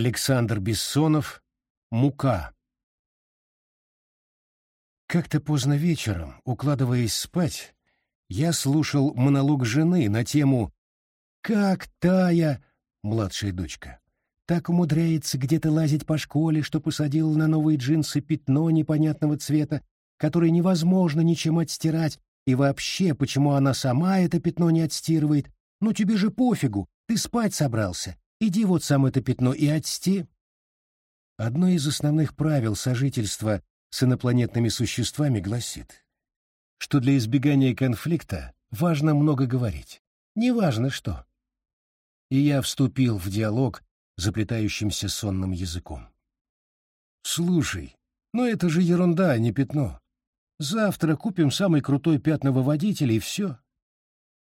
Александр Бессонов «Мука». Как-то поздно вечером, укладываясь спать, я слушал монолог жены на тему «Как Тая, младшая дочка, так умудряется где-то лазить по школе, что посадил на новые джинсы пятно непонятного цвета, которое невозможно ничем отстирать, и вообще, почему она сама это пятно не отстирывает? Ну тебе же пофигу, ты спать собрался, Иди вот сам это пятно и отсти. Одно из основных правил сожительства с инопланетными существами гласит, что для избегания конфликта важно много говорить. Неважно что. И я вступил в диалог заплетающимся сонным языком. «Слушай, ну это же ерунда, а не пятно. Завтра купим самый крутой пятновыводитель, и все.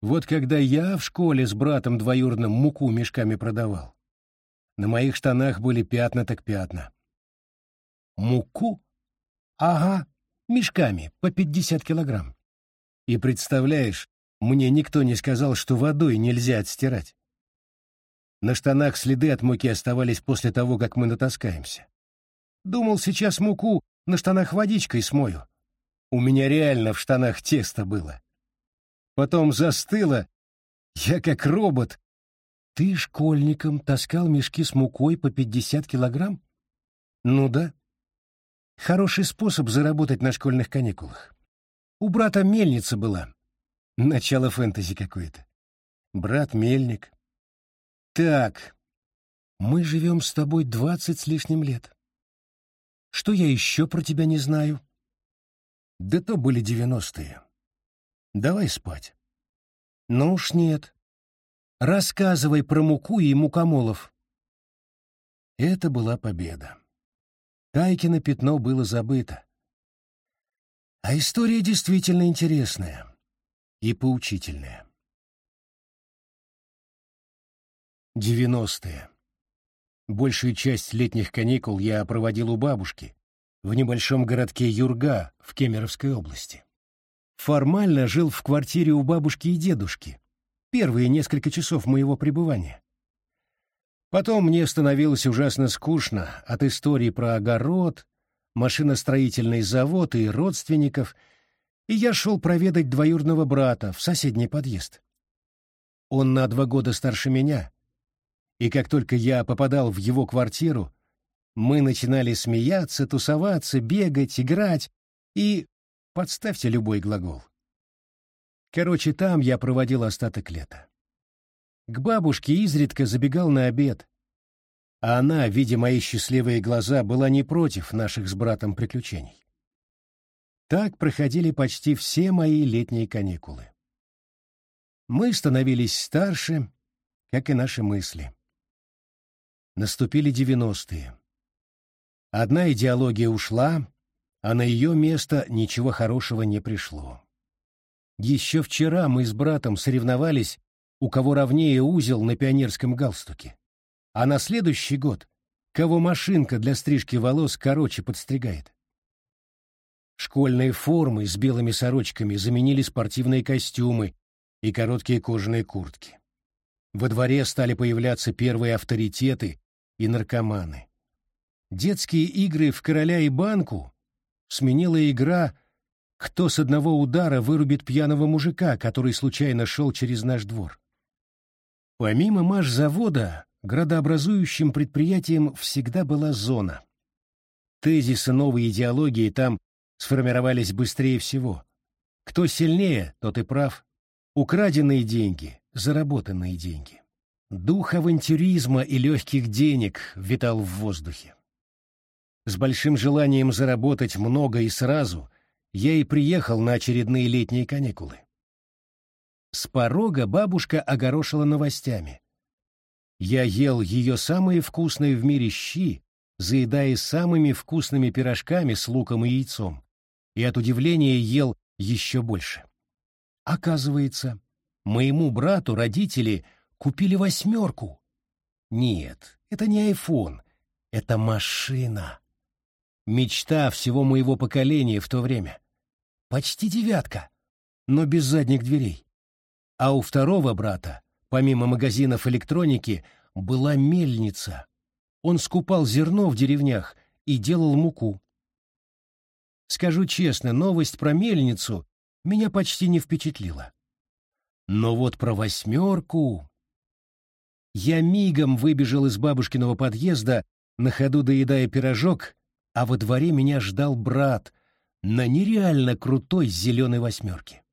Вот когда я в школе с братом двоюродным муку мешками продавал, на моих штанах были пятна так пятна. Муку? Ага, мешками, по пятьдесят килограмм. И представляешь, мне никто не сказал, что водой нельзя отстирать. На штанах следы от муки оставались после того, как мы натаскаемся. Думал, сейчас муку на штанах водичкой смою. У меня реально в штанах тесто было потом застыла. Я как робот. Ты школьником таскал мешки с мукой по пятьдесят килограмм? Ну да. Хороший способ заработать на школьных каникулах. У брата мельница была. Начало фэнтези какое-то. Брат мельник. Так, мы живем с тобой двадцать с лишним лет. Что я еще про тебя не знаю? Да то были девяностые. Давай спать. Ну уж нет. Рассказывай про муку и мукомолов. Это была победа. Тайкино пятно было забыто. А история действительно интересная и поучительная. Девяностые. Большую часть летних каникул я проводил у бабушки в небольшом городке Юрга в Кемеровской области. Формально жил в квартире у бабушки и дедушки. Первые несколько часов моего пребывания. Потом мне становилось ужасно скучно от истории про огород, машиностроительный завод и родственников, и я шел проведать двоюродного брата в соседний подъезд. Он на два года старше меня, и как только я попадал в его квартиру, мы начинали смеяться, тусоваться, бегать, играть и Подставьте любой глагол. Короче, там я проводил остаток лета. К бабушке изредка забегал на обед, а она, видя мои счастливые глаза, была не против наших с братом приключений. Так проходили почти все мои летние каникулы. Мы становились старше, как и наши мысли. Наступили девяностые. Одна идеология ушла, а на ее место ничего хорошего не пришло. Еще вчера мы с братом соревновались, у кого ровнее узел на пионерском галстуке. А на следующий год кого машинка для стрижки волос короче подстригает. Школьные формы с белыми сорочками заменили спортивные костюмы и короткие кожаные куртки. Во дворе стали появляться первые авторитеты и наркоманы. Детские игры в короля и банку сменила игра «Кто с одного удара вырубит пьяного мужика, который случайно шел через наш двор». Помимо машзавода, градообразующим предприятием всегда была зона. Тезисы новой идеологии там сформировались быстрее всего. Кто сильнее, тот и прав. Украденные деньги, заработанные деньги. Дух авантюризма и легких денег витал в воздухе. С большим желанием заработать много и сразу я и приехал на очередные летние каникулы. С порога бабушка огорошила новостями. Я ел ее самые вкусные в мире щи, заедая самыми вкусными пирожками с луком и яйцом, и от удивления ел еще больше. Оказывается, моему брату родители купили восьмерку. Нет, это не айфон, это машина. Мечта всего моего поколения в то время. Почти девятка, но без задних дверей. А у второго брата, помимо магазинов электроники, была мельница. Он скупал зерно в деревнях и делал муку. Скажу честно, новость про мельницу меня почти не впечатлила. Но вот про восьмерку... Я мигом выбежал из бабушкиного подъезда, на ходу доедая пирожок, а во дворе меня ждал брат на нереально крутой зеленой восьмерке.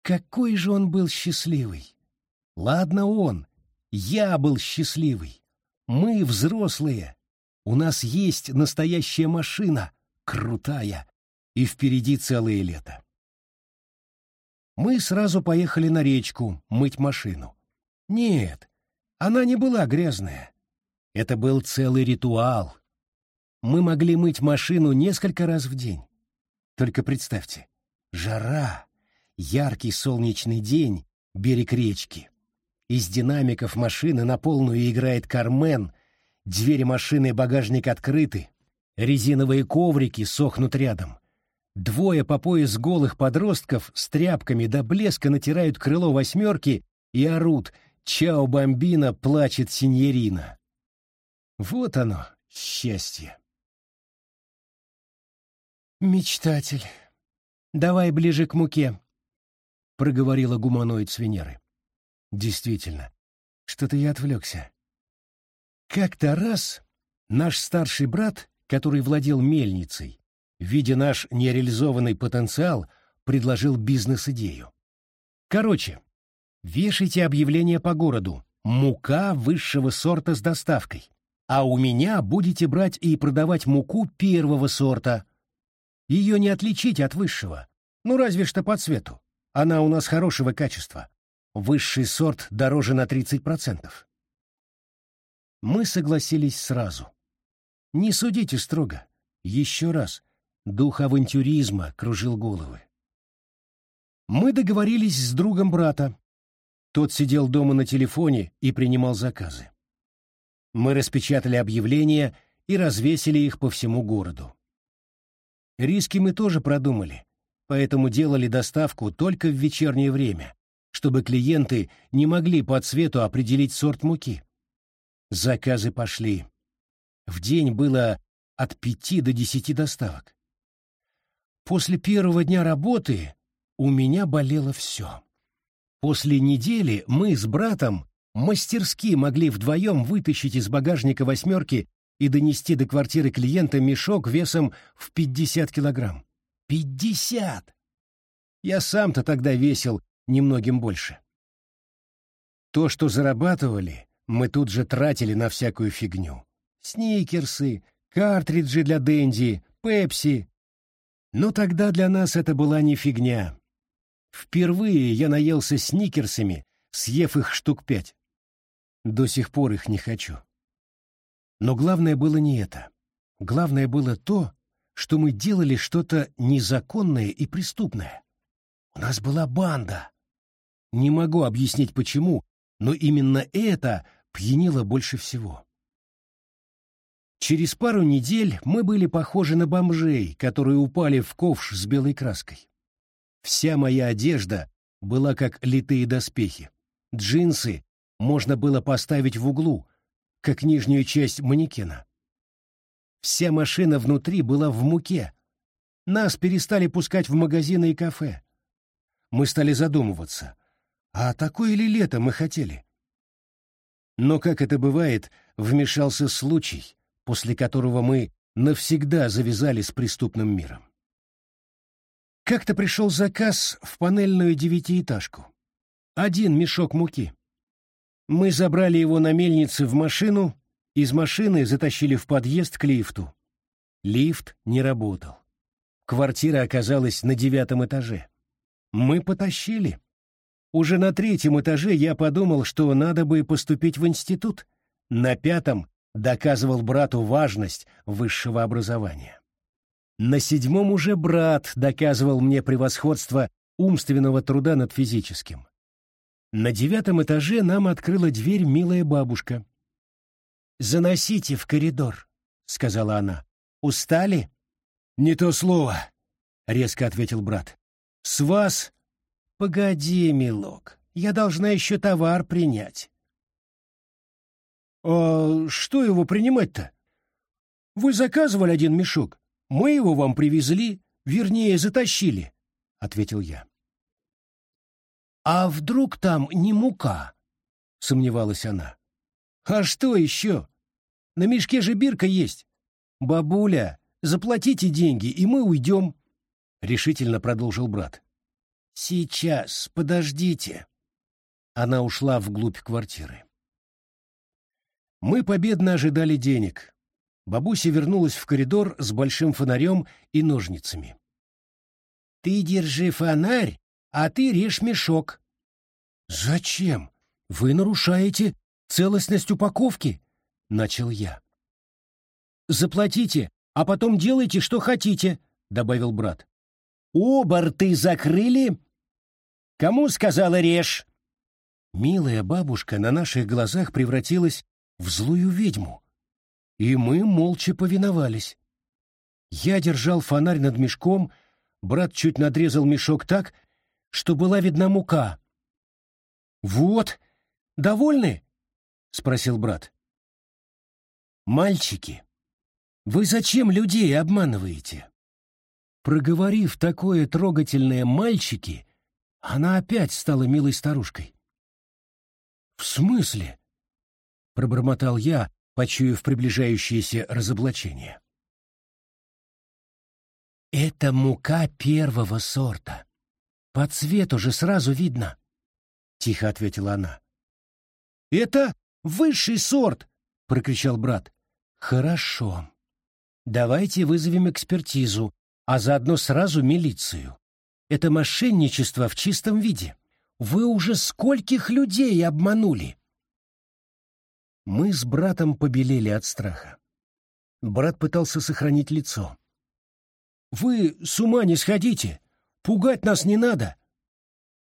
Какой же он был счастливый! Ладно он, я был счастливый. Мы взрослые. У нас есть настоящая машина, крутая, и впереди целое лето. Мы сразу поехали на речку мыть машину. Нет, она не была грязная. Это был целый ритуал. Мы могли мыть машину несколько раз в день. Только представьте, жара, яркий солнечный день, берег речки. Из динамиков машины на полную играет Кармен, двери машины и багажник открыты, резиновые коврики сохнут рядом. Двое по пояс голых подростков с тряпками до блеска натирают крыло восьмерки и орут «Чао, бомбина!» плачет синьорина. Вот оно, счастье. «Мечтатель, давай ближе к муке», — проговорила гуманоид с Венеры. «Действительно, что-то я отвлекся. Как-то раз наш старший брат, который владел мельницей, видя наш нереализованный потенциал, предложил бизнес-идею. Короче, вешайте объявление по городу «Мука высшего сорта с доставкой», а у меня будете брать и продавать муку первого сорта. Ее не отличить от высшего, ну разве что по цвету. Она у нас хорошего качества. Высший сорт дороже на 30%. Мы согласились сразу. Не судите строго. Еще раз, Дух авантюризма кружил головы. Мы договорились с другом брата. Тот сидел дома на телефоне и принимал заказы. Мы распечатали объявления и развесили их по всему городу. Риски мы тоже продумали, поэтому делали доставку только в вечернее время, чтобы клиенты не могли по цвету определить сорт муки. Заказы пошли. В день было от пяти до десяти доставок. После первого дня работы у меня болело все. После недели мы с братом мастерски могли вдвоем вытащить из багажника «восьмерки» и донести до квартиры клиента мешок весом в 50 килограмм. 50! Я сам-то тогда весил немногим больше. То, что зарабатывали, мы тут же тратили на всякую фигню. Сникерсы, картриджи для Дэнди, Пепси, но тогда для нас это была не фигня. Впервые я наелся сникерсами, съев их штук пять. До сих пор их не хочу. Но главное было не это. Главное было то, что мы делали что-то незаконное и преступное. У нас была банда. Не могу объяснить почему, но именно это пьянило больше всего. Через пару недель мы были похожи на бомжей, которые упали в ковш с белой краской. Вся моя одежда была как литые доспехи. Джинсы можно было поставить в углу, как нижнюю часть манекена. Вся машина внутри была в муке. Нас перестали пускать в магазины и кафе. Мы стали задумываться, а такое ли лето мы хотели? Но, как это бывает, вмешался случай, после которого мы навсегда завязали с преступным миром. Как-то пришел заказ в панельную девятиэтажку. Один мешок муки. Мы забрали его на мельнице в машину, из машины затащили в подъезд к лифту. Лифт не работал. Квартира оказалась на девятом этаже. Мы потащили. Уже на третьем этаже я подумал, что надо бы поступить в институт. На пятом доказывал брату важность высшего образования. На седьмом уже брат доказывал мне превосходство умственного труда над физическим. На девятом этаже нам открыла дверь милая бабушка. «Заносите в коридор», — сказала она. «Устали?» «Не то слово», — резко ответил брат. «С вас...» «Погоди, милок, я должна еще товар принять». А что его принимать-то? Вы заказывали один мешок, мы его вам привезли, вернее, затащили, — ответил я. А вдруг там не мука? — сомневалась она. А что еще? На мешке же бирка есть. Бабуля, заплатите деньги, и мы уйдем, — решительно продолжил брат. Сейчас, подождите. Она ушла вглубь квартиры. Мы победно ожидали денег. Бабуся вернулась в коридор с большим фонарем и ножницами. «Ты держи фонарь, а ты режь мешок». «Зачем? Вы нарушаете целостность упаковки», — начал я. «Заплатите, а потом делайте, что хотите», — добавил брат. «Оба рты закрыли?» «Кому сказала режь?» Милая бабушка на наших глазах превратилась в злую ведьму. И мы молча повиновались. Я держал фонарь над мешком, брат чуть надрезал мешок так, что была видна мука. «Вот, довольны?» — спросил брат. «Мальчики, вы зачем людей обманываете?» Проговорив такое трогательное «мальчики», она опять стала милой старушкой. «В смысле?» пробормотал я, почуяв приближающееся разоблачение. Это мука первого сорта. По цвету же сразу видно, тихо ответила она. Это высший сорт, прокричал брат. Хорошо. Давайте вызовем экспертизу, а заодно сразу милицию. Это мошенничество в чистом виде. Вы уже скольких людей обманули? Мы с братом побелели от страха. Брат пытался сохранить лицо. «Вы с ума не сходите! Пугать нас не надо!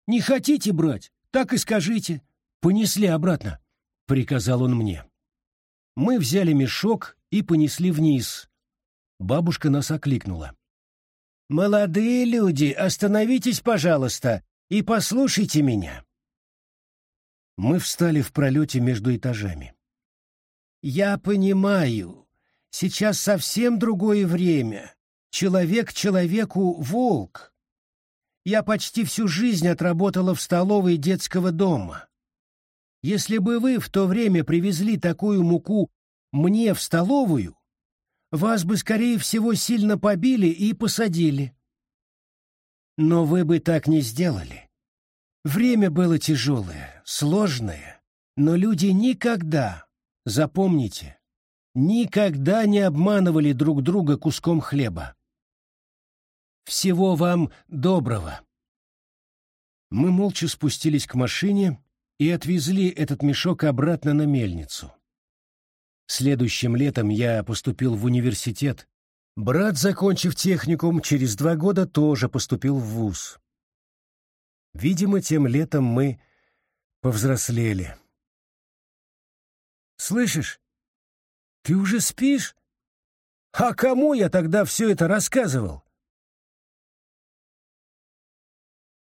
Не хотите брать? Так и скажите! Понесли обратно!» — приказал он мне. Мы взяли мешок и понесли вниз. Бабушка нас окликнула. «Молодые люди, остановитесь, пожалуйста, и послушайте меня!» Мы встали в пролете между этажами. Я понимаю. Сейчас совсем другое время. Человек человеку волк. Я почти всю жизнь отработала в столовой детского дома. Если бы вы в то время привезли такую муку мне в столовую, вас бы, скорее всего, сильно побили и посадили. Но вы бы так не сделали. Время было тяжелое, сложное, но люди никогда, Запомните, никогда не обманывали друг друга куском хлеба. Всего вам доброго. Мы молча спустились к машине и отвезли этот мешок обратно на мельницу. Следующим летом я поступил в университет. Брат, закончив техникум, через два года тоже поступил в вуз. Видимо, тем летом мы повзрослели. Слышишь? Ты уже спишь? А кому я тогда все это рассказывал?